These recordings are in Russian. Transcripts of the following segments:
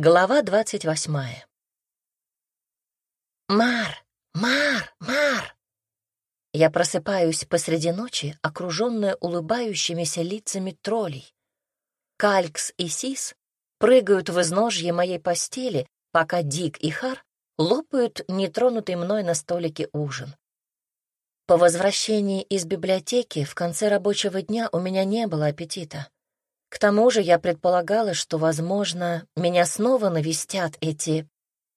Глава двадцать восьмая. «Мар! Мар! Мар!» Я просыпаюсь посреди ночи, окруженная улыбающимися лицами троллей. Калькс и Сис прыгают в изножье моей постели, пока Дик и Хар лопают нетронутый мной на столике ужин. По возвращении из библиотеки в конце рабочего дня у меня не было аппетита. К тому же я предполагала, что, возможно, меня снова навестят эти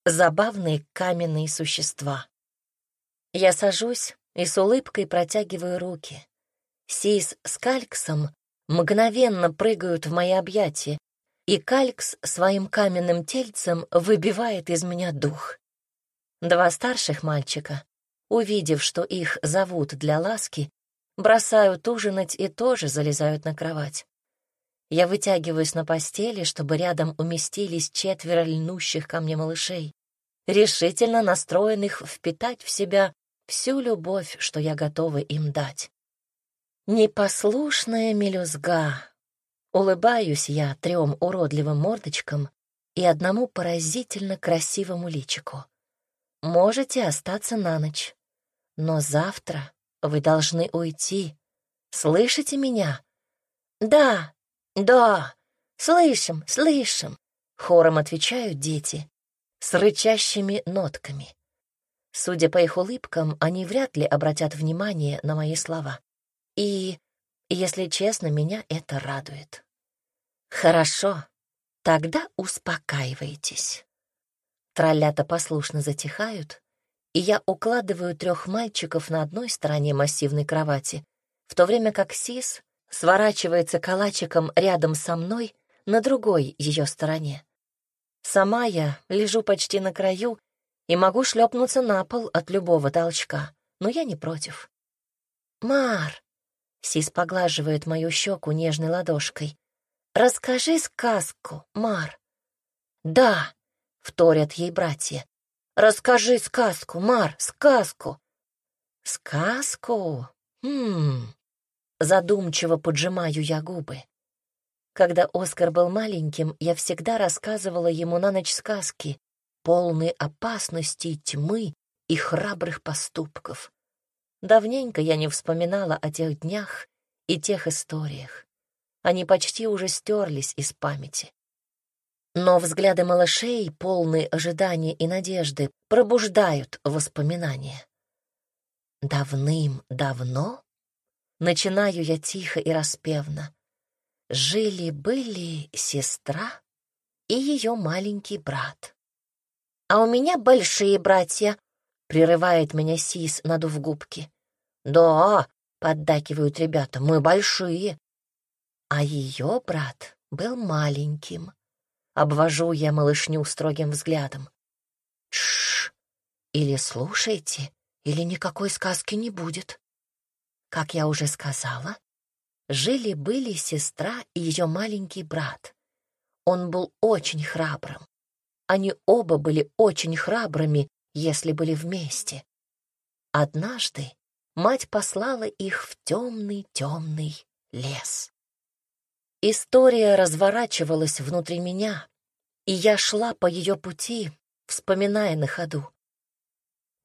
забавные каменные существа. Я сажусь и с улыбкой протягиваю руки. Сис с Кальксом мгновенно прыгают в мои объятия, и Калькс своим каменным тельцем выбивает из меня дух. Два старших мальчика, увидев, что их зовут для ласки, бросают ужинать и тоже залезают на кровать. Я вытягиваюсь на постели, чтобы рядом уместились четверо льнущих ко мне малышей, решительно настроенных впитать в себя всю любовь, что я готова им дать. Непослушная мелюзга. Улыбаюсь я трем уродливым мордочкам и одному поразительно красивому личику. Можете остаться на ночь, но завтра вы должны уйти. Слышите меня? Да, «Да, слышим, слышим», — хором отвечают дети с рычащими нотками. Судя по их улыбкам, они вряд ли обратят внимание на мои слова. И, если честно, меня это радует. «Хорошо, тогда успокаивайтесь». Троллята послушно затихают, и я укладываю трех мальчиков на одной стороне массивной кровати, в то время как Сис сворачивается калачиком рядом со мной на другой ее стороне. Сама я лежу почти на краю и могу шлепнуться на пол от любого толчка, но я не против. «Мар!» — Сис поглаживает мою щеку нежной ладошкой. «Расскажи сказку, Мар». «Да!» — вторят ей братья. «Расскажи сказку, Мар, сказку!» «Сказку? Хм...» Задумчиво поджимаю я губы. Когда Оскар был маленьким, я всегда рассказывала ему на ночь сказки, полные опасности, тьмы и храбрых поступков. Давненько я не вспоминала о тех днях и тех историях. Они почти уже стерлись из памяти. Но взгляды малышей, полные ожидания и надежды, пробуждают воспоминания. Давным-давно Начинаю я тихо и распевно. Жили-были сестра и ее маленький брат. «А у меня большие братья», — прерывает меня Сис, надув губки. «Да», — поддакивают ребята, — «мы большие». А ее брат был маленьким. Обвожу я малышню строгим взглядом. Шш! Или слушайте, или никакой сказки не будет. Как я уже сказала, жили-были сестра и ее маленький брат. Он был очень храбрым. Они оба были очень храбрыми, если были вместе. Однажды мать послала их в темный-темный лес. История разворачивалась внутри меня, и я шла по ее пути, вспоминая на ходу.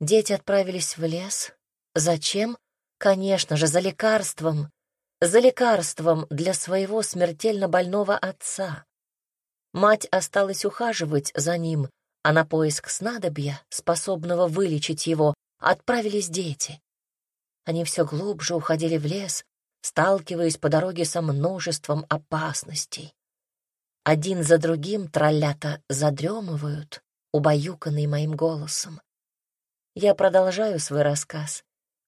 Дети отправились в лес. Зачем? Конечно же, за лекарством, за лекарством для своего смертельно больного отца. Мать осталась ухаживать за ним, а на поиск снадобья, способного вылечить его, отправились дети. Они все глубже уходили в лес, сталкиваясь по дороге со множеством опасностей. Один за другим троллята задремывают, убаюканные моим голосом. Я продолжаю свой рассказ,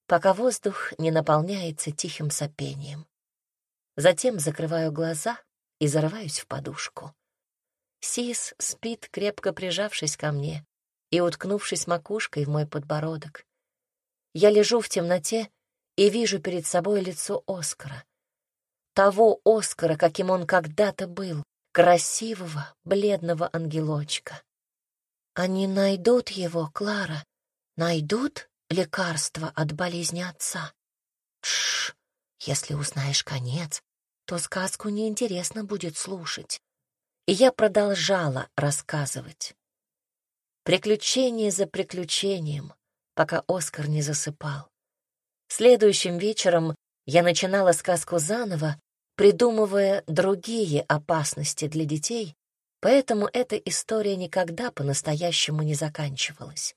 пока воздух не наполняется тихим сопением. Затем закрываю глаза и зарываюсь в подушку. Сис спит, крепко прижавшись ко мне и уткнувшись макушкой в мой подбородок. Я лежу в темноте и вижу перед собой лицо Оскара. Того Оскара, каким он когда-то был, красивого, бледного ангелочка. Они найдут его, Клара, найдут? Лекарство от болезни отца. Тш, если узнаешь конец, то сказку неинтересно будет слушать. и я продолжала рассказывать. Приключение за приключением, пока Оскар не засыпал. Следующим вечером я начинала сказку заново, придумывая другие опасности для детей, поэтому эта история никогда по-настоящему не заканчивалась.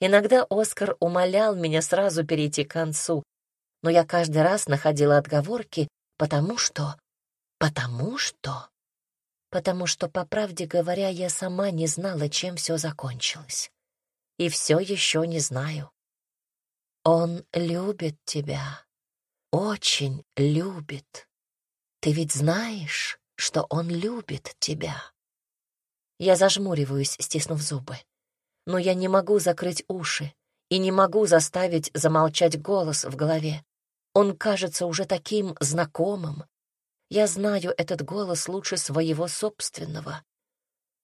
Иногда Оскар умолял меня сразу перейти к концу, но я каждый раз находила отговорки, потому что... Потому что... Потому что, по правде говоря, я сама не знала, чем все закончилось. И все еще не знаю. Он любит тебя. Очень любит. Ты ведь знаешь, что он любит тебя. Я зажмуриваюсь, стиснув зубы. Но я не могу закрыть уши и не могу заставить замолчать голос в голове. Он кажется уже таким знакомым. Я знаю этот голос лучше своего собственного.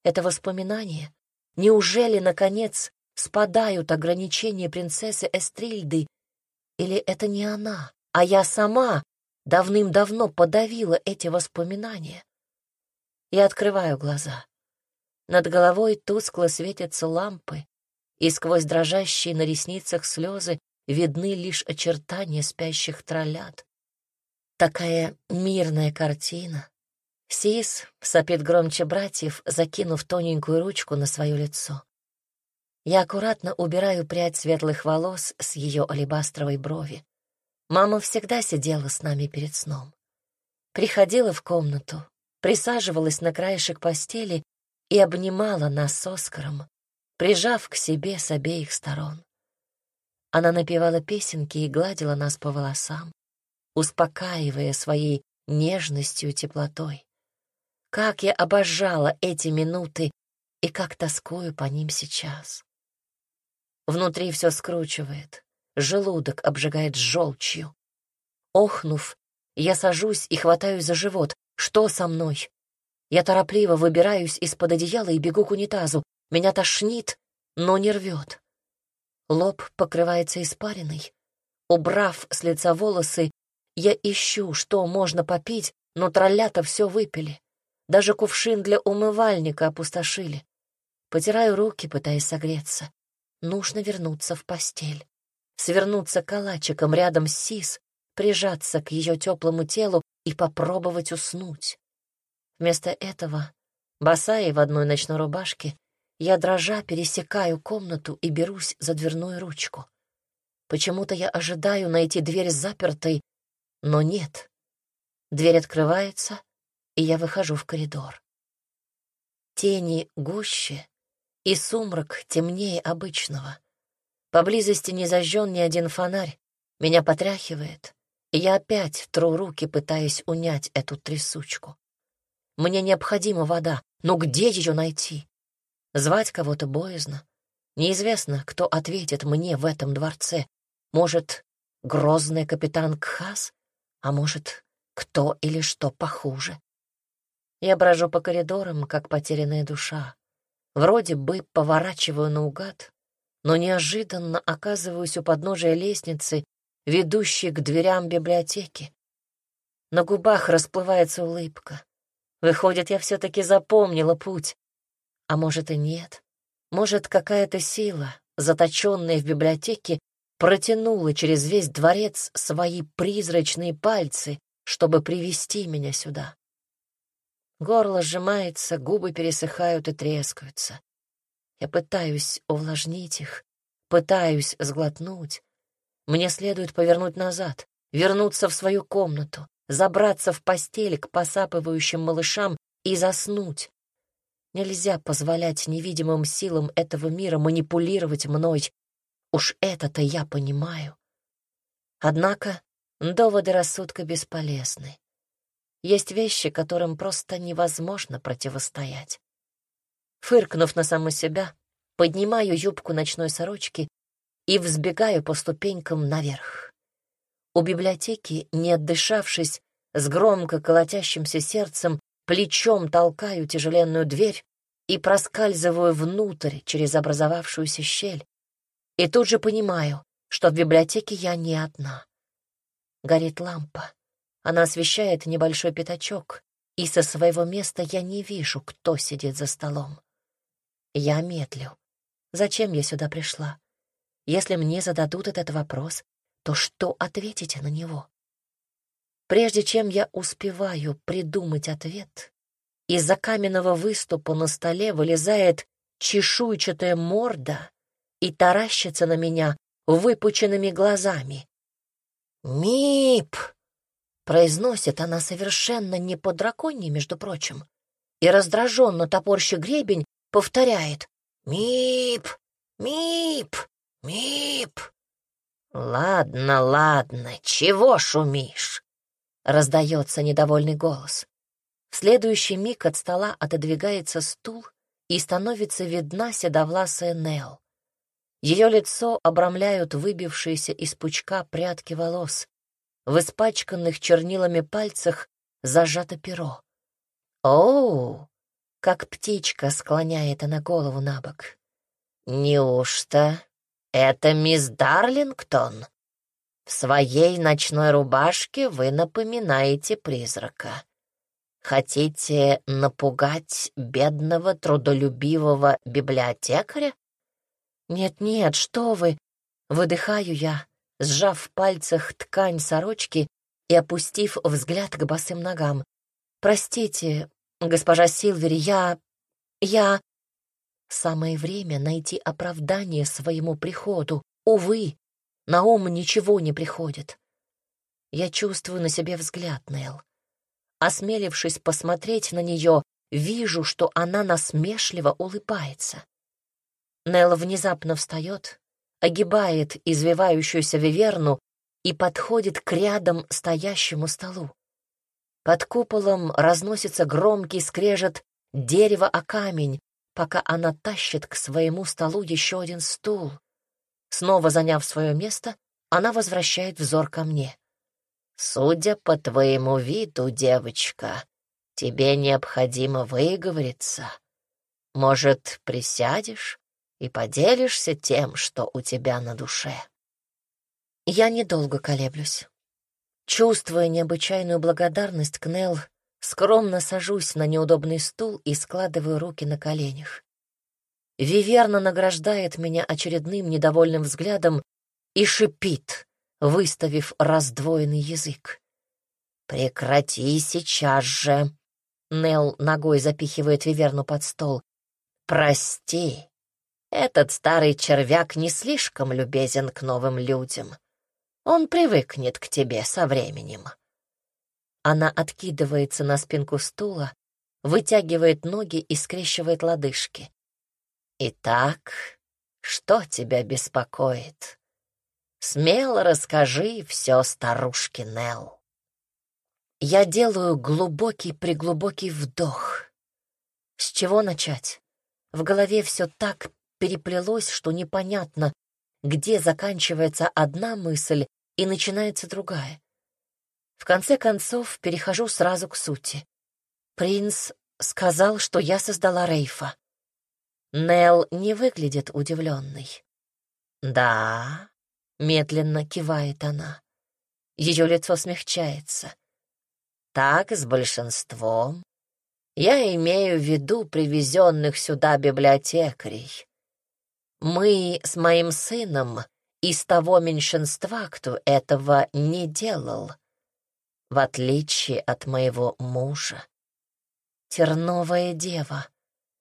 Это воспоминание. Неужели, наконец, спадают ограничения принцессы Эстрильды? Или это не она, а я сама давным-давно подавила эти воспоминания? Я открываю глаза. Над головой тускло светятся лампы, и сквозь дрожащие на ресницах слезы видны лишь очертания спящих троллят. Такая мирная картина. Сис сопит громче братьев, закинув тоненькую ручку на свое лицо. Я аккуратно убираю прядь светлых волос с ее алебастровой брови. Мама всегда сидела с нами перед сном. Приходила в комнату, присаживалась на краешек постели и обнимала нас с Оскаром, прижав к себе с обеих сторон. Она напевала песенки и гладила нас по волосам, успокаивая своей нежностью и теплотой. Как я обожала эти минуты и как тоскую по ним сейчас. Внутри все скручивает, желудок обжигает желчью. Охнув, я сажусь и хватаюсь за живот. Что со мной? Я торопливо выбираюсь из-под одеяла и бегу к унитазу. Меня тошнит, но не рвет. Лоб покрывается испариной. Убрав с лица волосы, я ищу, что можно попить, но троллята все выпили. Даже кувшин для умывальника опустошили. Потираю руки, пытаясь согреться. Нужно вернуться в постель. Свернуться калачиком рядом с Сис, прижаться к ее теплому телу и попробовать уснуть. Вместо этого, босая в одной ночной рубашке, я дрожа пересекаю комнату и берусь за дверную ручку. Почему-то я ожидаю найти дверь запертой, но нет. Дверь открывается, и я выхожу в коридор. Тени гуще, и сумрак темнее обычного. Поблизости не зажжен ни один фонарь, меня потряхивает, и я опять тру руки, пытаясь унять эту трясучку. Мне необходима вода, но где ее найти? Звать кого-то боязно. Неизвестно, кто ответит мне в этом дворце. Может, грозный капитан Кхас, а может, кто или что похуже. Я брожу по коридорам, как потерянная душа. Вроде бы поворачиваю наугад, но неожиданно оказываюсь у подножия лестницы, ведущей к дверям библиотеки. На губах расплывается улыбка. Выходит, я все-таки запомнила путь. А может и нет. Может, какая-то сила, заточенная в библиотеке, протянула через весь дворец свои призрачные пальцы, чтобы привести меня сюда. Горло сжимается, губы пересыхают и трескаются. Я пытаюсь увлажнить их, пытаюсь сглотнуть. Мне следует повернуть назад, вернуться в свою комнату, забраться в постель к посапывающим малышам и заснуть. Нельзя позволять невидимым силам этого мира манипулировать мной. Уж это-то я понимаю. Однако доводы рассудка бесполезны. Есть вещи, которым просто невозможно противостоять. Фыркнув на саму себя, поднимаю юбку ночной сорочки и взбегаю по ступенькам наверх. У библиотеки, не отдышавшись, с громко колотящимся сердцем, плечом толкаю тяжеленную дверь и проскальзываю внутрь через образовавшуюся щель. И тут же понимаю, что в библиотеке я не одна. Горит лампа. Она освещает небольшой пятачок, и со своего места я не вижу, кто сидит за столом. Я медлю. Зачем я сюда пришла? Если мне зададут этот вопрос, то что ответите на него? Прежде чем я успеваю придумать ответ, из-за каменного выступа на столе вылезает чешуйчатая морда и таращится на меня выпученными глазами. «Мип!» — произносит она совершенно не по драконье, между прочим, и раздраженно топорща гребень повторяет «Мип! Мип! Мип!» «Ладно, ладно, чего шумишь?» — раздается недовольный голос. В следующий миг от стола отодвигается стул, и становится видна седовласая Нел. Ее лицо обрамляют выбившиеся из пучка прядки волос. В испачканных чернилами пальцах зажато перо. «Оу!» — как птичка склоняет она голову на бок. «Неужто это мисс Дарлингтон?» В своей ночной рубашке вы напоминаете призрака. Хотите напугать бедного трудолюбивого библиотекаря? Нет-нет, что вы! Выдыхаю я, сжав в пальцах ткань сорочки и опустив взгляд к босым ногам. Простите, госпожа Силвери, я... я... Самое время найти оправдание своему приходу. Увы, на ум ничего не приходит. Я чувствую на себе взгляд, Нел. Осмелившись посмотреть на нее, вижу, что она насмешливо улыбается. Нел внезапно встает, огибает извивающуюся виверну и подходит к рядом стоящему столу. Под куполом разносится громкий скрежет дерева о камень, пока она тащит к своему столу еще один стул. Снова заняв свое место, она возвращает взор ко мне. «Судя по твоему виду, девочка, тебе необходимо выговориться. Может, присядешь и поделишься тем, что у тебя на душе?» Я недолго колеблюсь. Чувствуя необычайную благодарность к Нелл, скромно сажусь на неудобный стул и складываю руки на коленях. Виверна награждает меня очередным недовольным взглядом и шипит, выставив раздвоенный язык. «Прекрати сейчас же!» Нел ногой запихивает Виверну под стол. «Прости, этот старый червяк не слишком любезен к новым людям. Он привыкнет к тебе со временем». Она откидывается на спинку стула, вытягивает ноги и скрещивает лодыжки. Итак, что тебя беспокоит? Смело расскажи все старушке Нелл. Я делаю глубокий-преглубокий вдох. С чего начать? В голове все так переплелось, что непонятно, где заканчивается одна мысль и начинается другая. В конце концов, перехожу сразу к сути. Принц сказал, что я создала Рейфа. Нел не выглядит удивленной. «Да», — медленно кивает она. Ее лицо смягчается. «Так с большинством. Я имею в виду привезенных сюда библиотекарей. Мы с моим сыном из того меньшинства, кто этого не делал, в отличие от моего мужа. Терновая дева»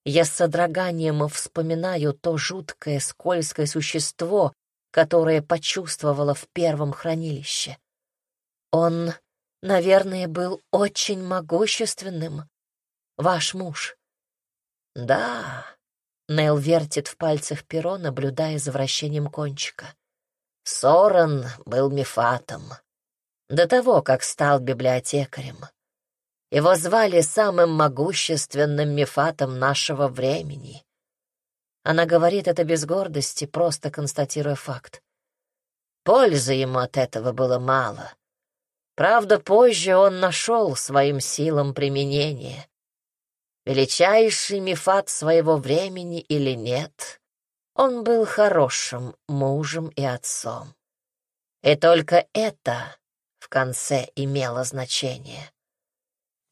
Я с содроганием вспоминаю то жуткое скользкое существо, которое почувствовала в первом хранилище. Он, наверное, был очень могущественным. Ваш муж. Да, Нел вертит в пальцах перо, наблюдая за вращением кончика. Соран был мифатом. До того, как стал библиотекарем. Его звали самым могущественным мифатом нашего времени. Она говорит это без гордости, просто констатируя факт. Пользы ему от этого было мало. Правда, позже он нашел своим силам применение. Величайший мифат своего времени или нет, он был хорошим мужем и отцом. И только это в конце имело значение.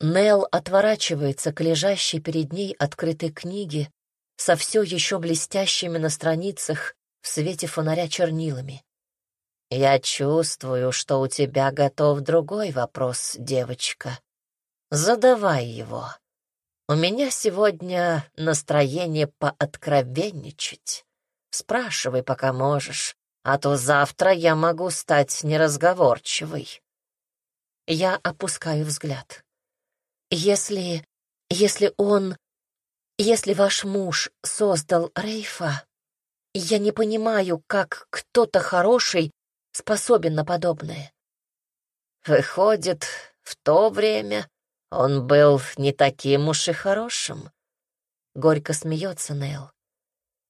Нел отворачивается к лежащей перед ней открытой книге со все еще блестящими на страницах в свете фонаря чернилами. «Я чувствую, что у тебя готов другой вопрос, девочка. Задавай его. У меня сегодня настроение пооткровенничать. Спрашивай, пока можешь, а то завтра я могу стать неразговорчивой». Я опускаю взгляд. «Если... если он... если ваш муж создал Рейфа, я не понимаю, как кто-то хороший способен на подобное. Выходит, в то время он был не таким уж и хорошим. Горько смеется Нел.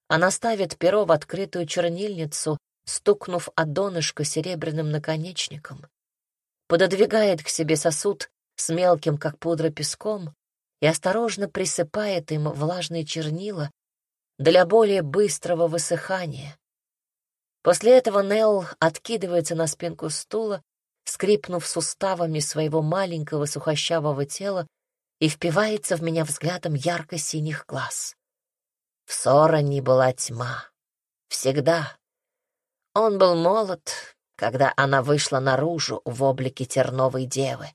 Она ставит перо в открытую чернильницу, стукнув о донышко серебряным наконечником. Пододвигает к себе сосуд с мелким, как пудра, песком и осторожно присыпает им влажные чернила для более быстрого высыхания. После этого Нелл откидывается на спинку стула, скрипнув суставами своего маленького сухощавого тела и впивается в меня взглядом ярко-синих глаз. В Сороне была тьма. Всегда. Он был молод, когда она вышла наружу в облике терновой девы.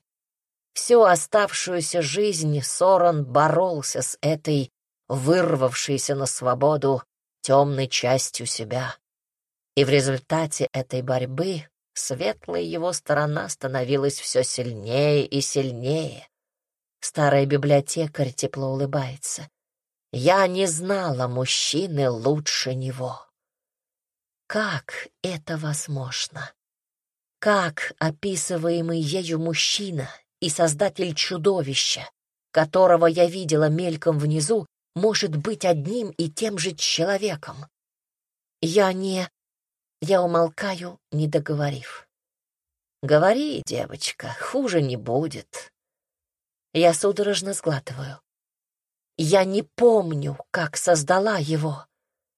Всю оставшуюся жизнь Сорон боролся с этой вырвавшейся на свободу темной частью себя. И в результате этой борьбы светлая его сторона становилась все сильнее и сильнее. Старая библиотекарь тепло улыбается. Я не знала мужчины лучше него. Как это возможно? Как описываемый ею мужчина и создатель чудовища, которого я видела мельком внизу, может быть одним и тем же человеком? Я не... Я умолкаю, не договорив. «Говори, девочка, хуже не будет». Я судорожно сглатываю. Я не помню, как создала его,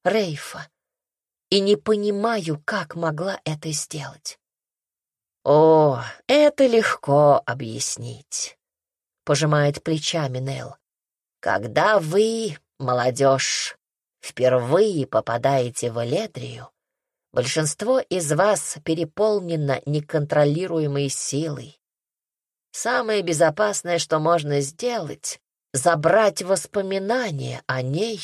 Рейфа, и не понимаю, как могла это сделать. «О, это легко объяснить», — пожимает плечами Нел. «Когда вы, молодежь, впервые попадаете в Эледрию, Большинство из вас переполнено неконтролируемой силой. Самое безопасное, что можно сделать, забрать воспоминания о ней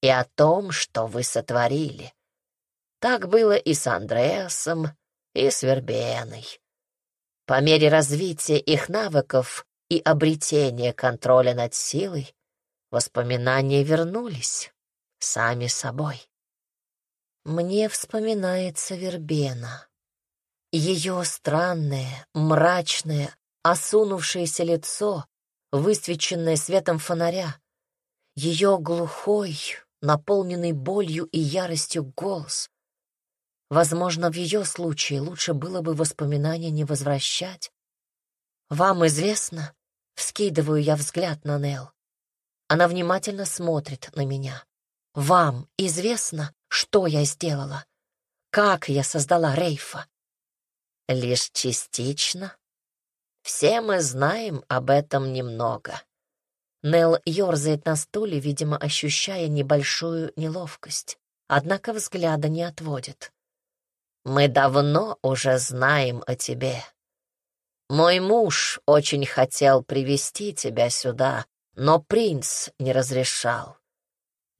и о том, что вы сотворили. Так было и с Андреасом, и с Вербеной. По мере развития их навыков и обретения контроля над силой, воспоминания вернулись сами собой. Мне вспоминается Вербена. Ее странное, мрачное, осунувшееся лицо, высвеченное светом фонаря, ее глухой, наполненный болью и яростью голос. Возможно, в ее случае лучше было бы воспоминания не возвращать. «Вам известно?» — вскидываю я взгляд на Нел. Она внимательно смотрит на меня. «Вам известно, что я сделала? Как я создала Рейфа? Лишь частично. Все мы знаем об этом немного. Нел ерзает на стуле, видимо, ощущая небольшую неловкость, однако взгляда не отводит. «Мы давно уже знаем о тебе. Мой муж очень хотел привести тебя сюда, но принц не разрешал.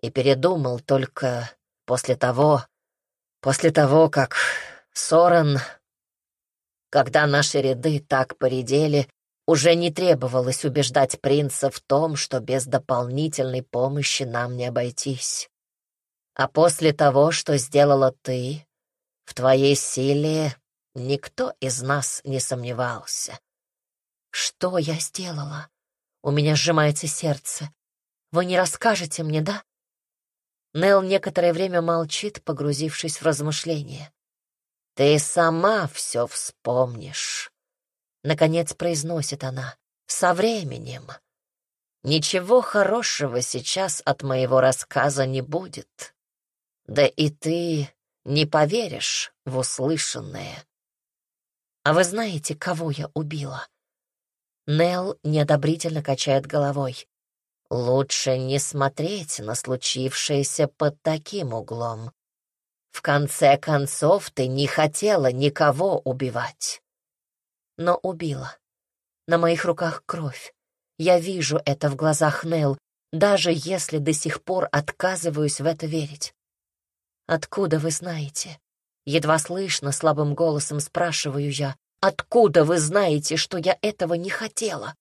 И передумал только После того, после того, как Сорен... Когда наши ряды так поредели, уже не требовалось убеждать принца в том, что без дополнительной помощи нам не обойтись. А после того, что сделала ты, в твоей силе никто из нас не сомневался. Что я сделала? У меня сжимается сердце. Вы не расскажете мне, да? Нел некоторое время молчит, погрузившись в размышления. «Ты сама все вспомнишь», — наконец произносит она, — «со временем. Ничего хорошего сейчас от моего рассказа не будет. Да и ты не поверишь в услышанное. А вы знаете, кого я убила?» Нел неодобрительно качает головой. Лучше не смотреть на случившееся под таким углом. В конце концов, ты не хотела никого убивать. Но убила. На моих руках кровь. Я вижу это в глазах Нел, даже если до сих пор отказываюсь в это верить. «Откуда вы знаете?» Едва слышно, слабым голосом спрашиваю я. «Откуда вы знаете, что я этого не хотела?»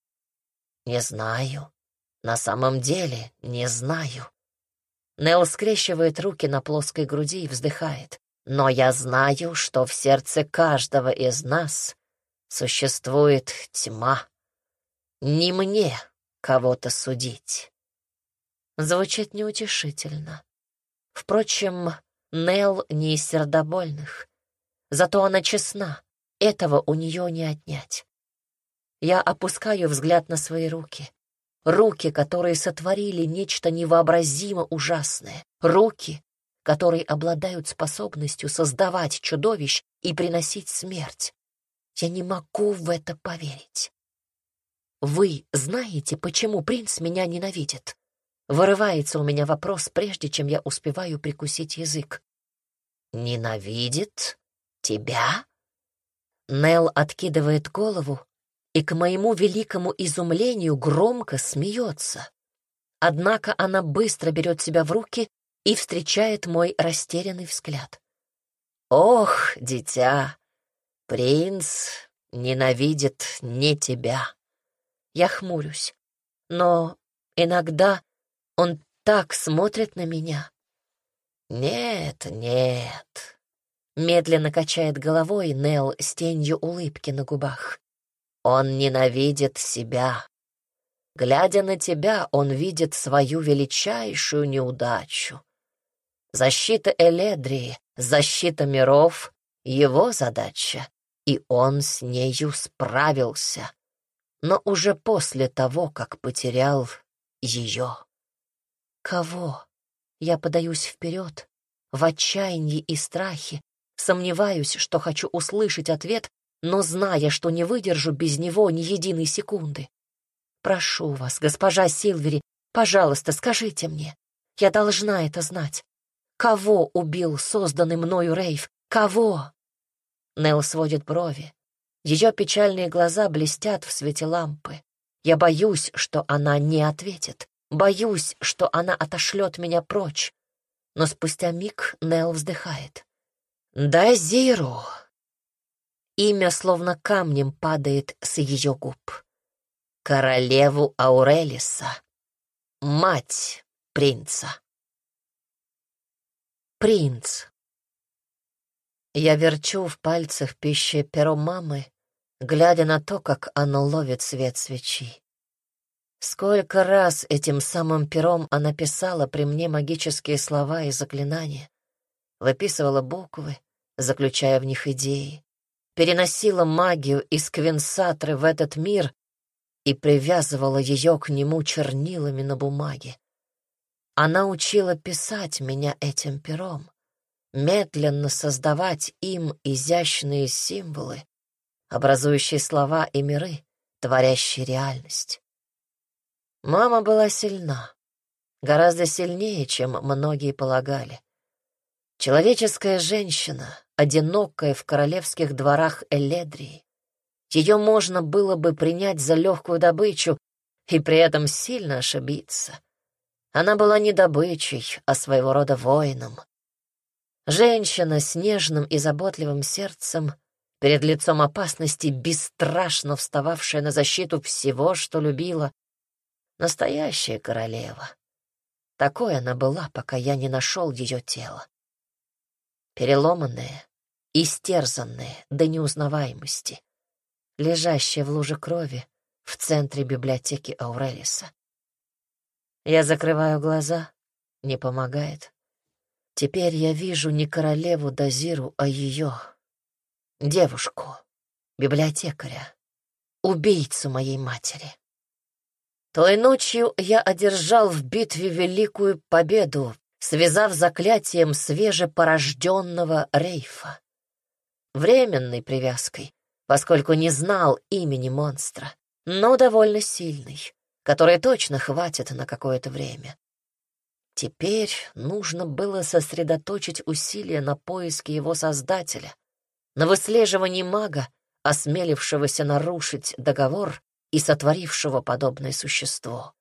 «Не знаю. На самом деле не знаю». Нел скрещивает руки на плоской груди и вздыхает. «Но я знаю, что в сердце каждого из нас существует тьма. Не мне кого-то судить». Звучит неутешительно. Впрочем, Нел не из сердобольных. Зато она честна, этого у нее не отнять. Я опускаю взгляд на свои руки. Руки, которые сотворили нечто невообразимо ужасное. Руки, которые обладают способностью создавать чудовищ и приносить смерть. Я не могу в это поверить. Вы знаете, почему принц меня ненавидит? Вырывается у меня вопрос, прежде чем я успеваю прикусить язык. «Ненавидит? Тебя?» Нел откидывает голову и, к моему великому изумлению, громко смеется. Однако она быстро берет себя в руки и встречает мой растерянный взгляд. «Ох, дитя, принц ненавидит не тебя». Я хмурюсь, но иногда он так смотрит на меня. Нет, нет. Медленно качает головой Нел с тенью улыбки на губах. Он ненавидит себя. Глядя на тебя, он видит свою величайшую неудачу. Защита Эледрии, защита миров — его задача, и он с нею справился, но уже после того, как потерял ее. Кого? Я подаюсь вперед, в отчаянии и страхе, сомневаюсь, что хочу услышать ответ, но зная, что не выдержу без него ни единой секунды. Прошу вас, госпожа Силвери, пожалуйста, скажите мне. Я должна это знать. Кого убил созданный мною Рейв? Кого? Нел сводит брови. Ее печальные глаза блестят в свете лампы. Я боюсь, что она не ответит. Боюсь, что она отошлет меня прочь. Но спустя миг Нел вздыхает. «Дазиру!» Имя словно камнем падает с ее губ. Королеву Аурелиса. Мать принца. Принц. Я верчу в пальцах пищи перо мамы, глядя на то, как оно ловит свет свечи. Сколько раз этим самым пером она писала при мне магические слова и заклинания, выписывала буквы, заключая в них идеи, переносила магию из Квинсатры в этот мир и привязывала ее к нему чернилами на бумаге. Она учила писать меня этим пером, медленно создавать им изящные символы, образующие слова и миры, творящие реальность. Мама была сильна, гораздо сильнее, чем многие полагали. Человеческая женщина, одинокая в королевских дворах Эледрии. Ее можно было бы принять за легкую добычу и при этом сильно ошибиться. Она была не добычей, а своего рода воином. Женщина с нежным и заботливым сердцем, перед лицом опасности бесстрашно встававшая на защиту всего, что любила, Настоящая королева. Такой она была, пока я не нашел ее тело. Переломанная, истерзанная до неузнаваемости, лежащая в луже крови в центре библиотеки Аурелиса. Я закрываю глаза, не помогает. Теперь я вижу не королеву Дазиру, а ее, девушку, библиотекаря, убийцу моей матери. Той ночью я одержал в битве великую победу, связав заклятием свежепорожденного рейфа. Временной привязкой, поскольку не знал имени монстра, но довольно сильный, который точно хватит на какое-то время. Теперь нужно было сосредоточить усилия на поиске его создателя, на выслеживании мага, осмелившегося нарушить договор и сотворившего подобное существо.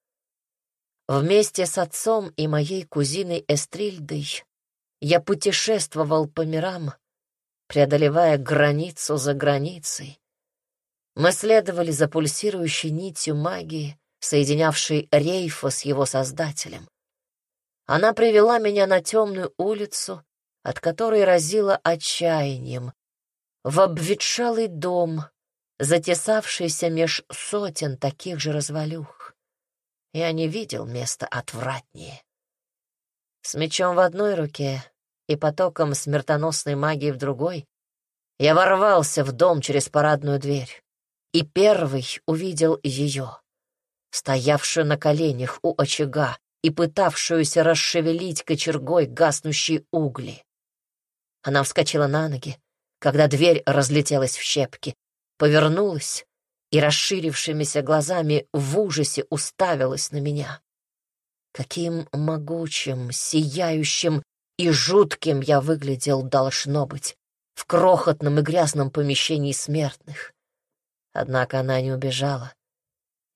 Вместе с отцом и моей кузиной Эстрильдой я путешествовал по мирам, преодолевая границу за границей. Мы следовали за пульсирующей нитью магии, соединявшей Рейфа с его создателем. Она привела меня на темную улицу, от которой разило отчаянием, в обветшалый дом, затесавшийся меж сотен таких же развалюх. Я не видел места отвратнее. С мечом в одной руке и потоком смертоносной магии в другой я ворвался в дом через парадную дверь и первый увидел ее, стоявшую на коленях у очага и пытавшуюся расшевелить кочергой гаснущие угли. Она вскочила на ноги, когда дверь разлетелась в щепки, повернулась и расширившимися глазами в ужасе уставилась на меня. Каким могучим, сияющим и жутким я выглядел должно быть в крохотном и грязном помещении смертных. Однако она не убежала,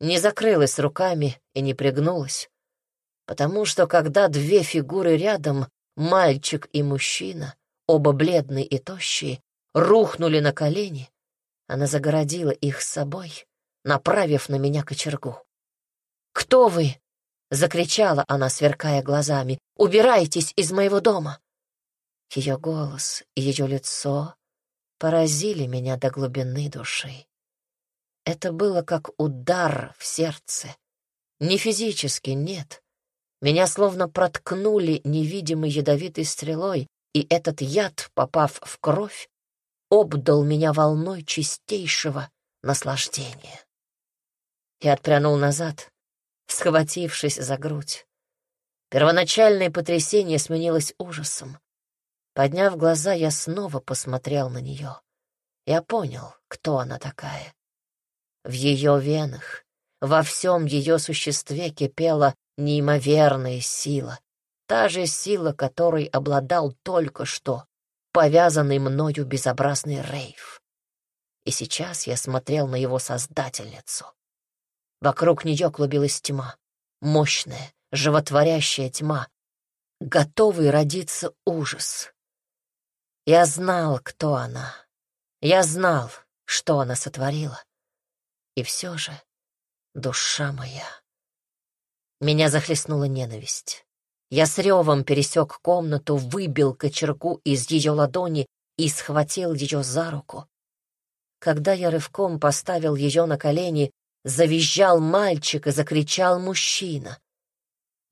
не закрылась руками и не пригнулась, потому что когда две фигуры рядом, мальчик и мужчина, оба бледные и тощие, рухнули на колени, она загородила их с собой, направив на меня кочергу. «Кто вы?» — закричала она, сверкая глазами. «Убирайтесь из моего дома!» Ее голос и ее лицо поразили меня до глубины души. Это было как удар в сердце. Не физически, нет. Меня словно проткнули невидимой ядовитой стрелой, и этот яд, попав в кровь, обдал меня волной чистейшего наслаждения. Я отпрянул назад, схватившись за грудь. Первоначальное потрясение сменилось ужасом. Подняв глаза, я снова посмотрел на нее. Я понял, кто она такая. В ее венах, во всем ее существе кипела неимоверная сила, та же сила, которой обладал только что повязанный мною безобразный рейв. И сейчас я смотрел на его создательницу. Вокруг нее клубилась тьма, мощная, животворящая тьма, готовый родиться ужас. Я знал, кто она. Я знал, что она сотворила. И все же, душа моя... Меня захлестнула ненависть. Я с ревом пересек комнату, выбил кочергу из ее ладони и схватил ее за руку. Когда я рывком поставил ее на колени, завизжал мальчик и закричал мужчина.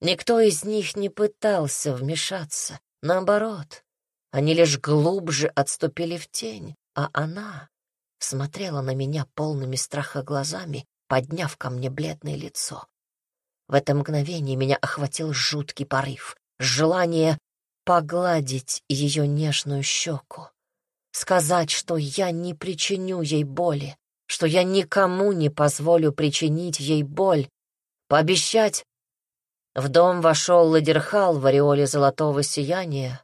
Никто из них не пытался вмешаться, наоборот, они лишь глубже отступили в тень, а она смотрела на меня полными страха глазами, подняв ко мне бледное лицо. В это мгновение меня охватил жуткий порыв, желание погладить ее нежную щеку, сказать, что я не причиню ей боли, что я никому не позволю причинить ей боль, пообещать. В дом вошел Ладерхал в ореоле золотого сияния,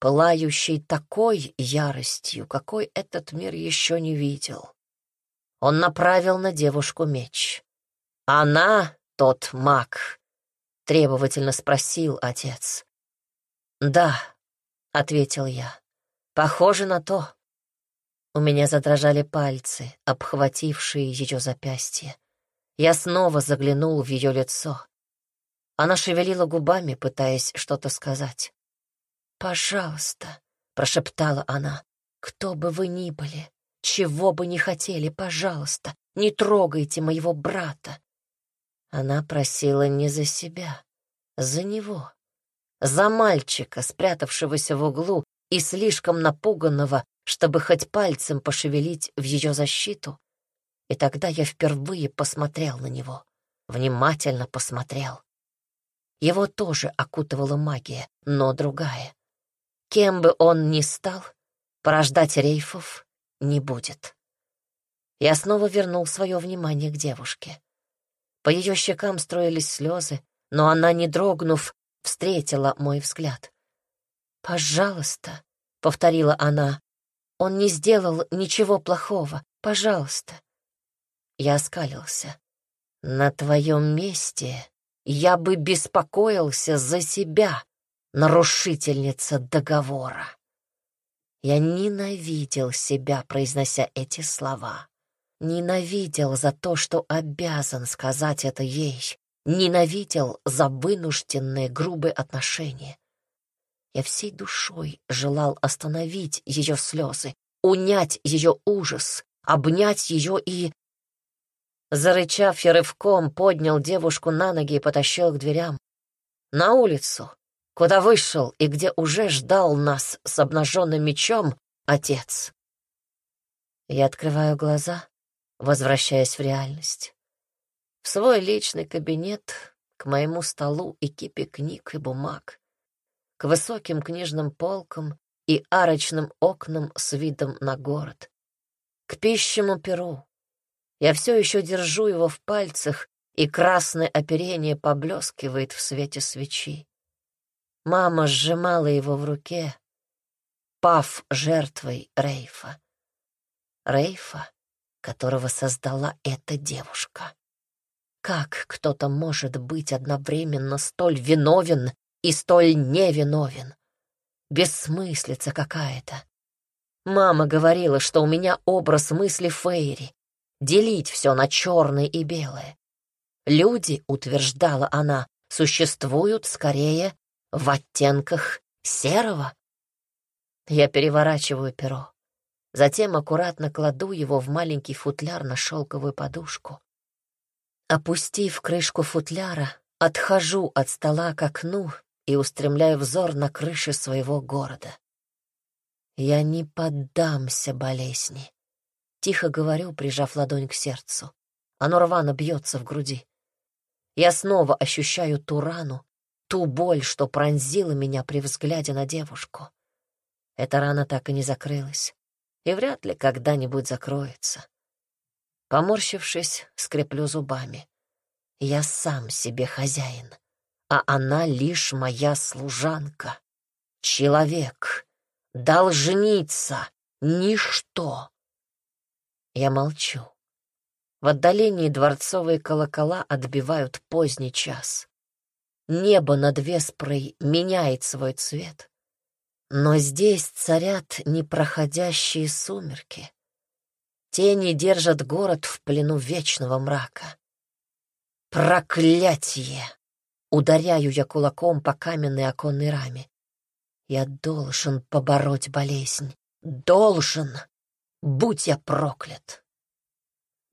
пылающий такой яростью, какой этот мир еще не видел. Он направил на девушку меч. Она тот маг?» — требовательно спросил отец. «Да», — ответил я, — «похоже на то». У меня задрожали пальцы, обхватившие ее запястье. Я снова заглянул в ее лицо. Она шевелила губами, пытаясь что-то сказать. «Пожалуйста», — прошептала она, — «кто бы вы ни были, чего бы ни хотели, пожалуйста, не трогайте моего брата. Она просила не за себя, за него, за мальчика, спрятавшегося в углу и слишком напуганного, чтобы хоть пальцем пошевелить в ее защиту. И тогда я впервые посмотрел на него, внимательно посмотрел. Его тоже окутывала магия, но другая. Кем бы он ни стал, порождать рейфов не будет. Я снова вернул свое внимание к девушке. По ее щекам строились слезы, но она, не дрогнув, встретила мой взгляд. «Пожалуйста», — повторила она, — «он не сделал ничего плохого. Пожалуйста». Я оскалился. «На твоем месте я бы беспокоился за себя, нарушительница договора». Я ненавидел себя, произнося эти слова. Ненавидел за то, что обязан сказать это ей. Ненавидел за вынужденные грубые отношения. Я всей душой желал остановить ее слезы, унять ее ужас, обнять ее и... Зарычав, я рывком поднял девушку на ноги и потащил к дверям. На улицу, куда вышел и где уже ждал нас с обнаженным мечом отец. Я открываю глаза, возвращаясь в реальность. В свой личный кабинет, к моему столу и кипе книг и бумаг, к высоким книжным полкам и арочным окнам с видом на город, к пищему перу. Я все еще держу его в пальцах, и красное оперение поблескивает в свете свечи. Мама сжимала его в руке, пав жертвой Рейфа. Рейфа, которого создала эта девушка. Как кто-то может быть одновременно столь виновен и столь невиновен? Бессмыслица какая-то. Мама говорила, что у меня образ мысли Фейри, делить все на черное и белое. Люди, утверждала она, существуют скорее в оттенках серого. Я переворачиваю перо. Затем аккуратно кладу его в маленький футляр на шелковую подушку. Опустив крышку футляра, отхожу от стола к окну и устремляю взор на крыши своего города. Я не поддамся болезни. Тихо говорю, прижав ладонь к сердцу. Оно рвано бьется в груди. Я снова ощущаю ту рану, ту боль, что пронзила меня при взгляде на девушку. Эта рана так и не закрылась, и вряд ли когда-нибудь закроется. Поморщившись, скреплю зубами. Я сам себе хозяин, а она лишь моя служанка. Человек, должница, ничто. Я молчу. В отдалении дворцовые колокола отбивают поздний час. Небо над Веспрой меняет свой цвет. Но здесь царят непроходящие сумерки. Тени держат город в плену вечного мрака. Проклятие! Ударяю я кулаком по каменной оконной раме. Я должен побороть болезнь. Должен! Будь я проклят!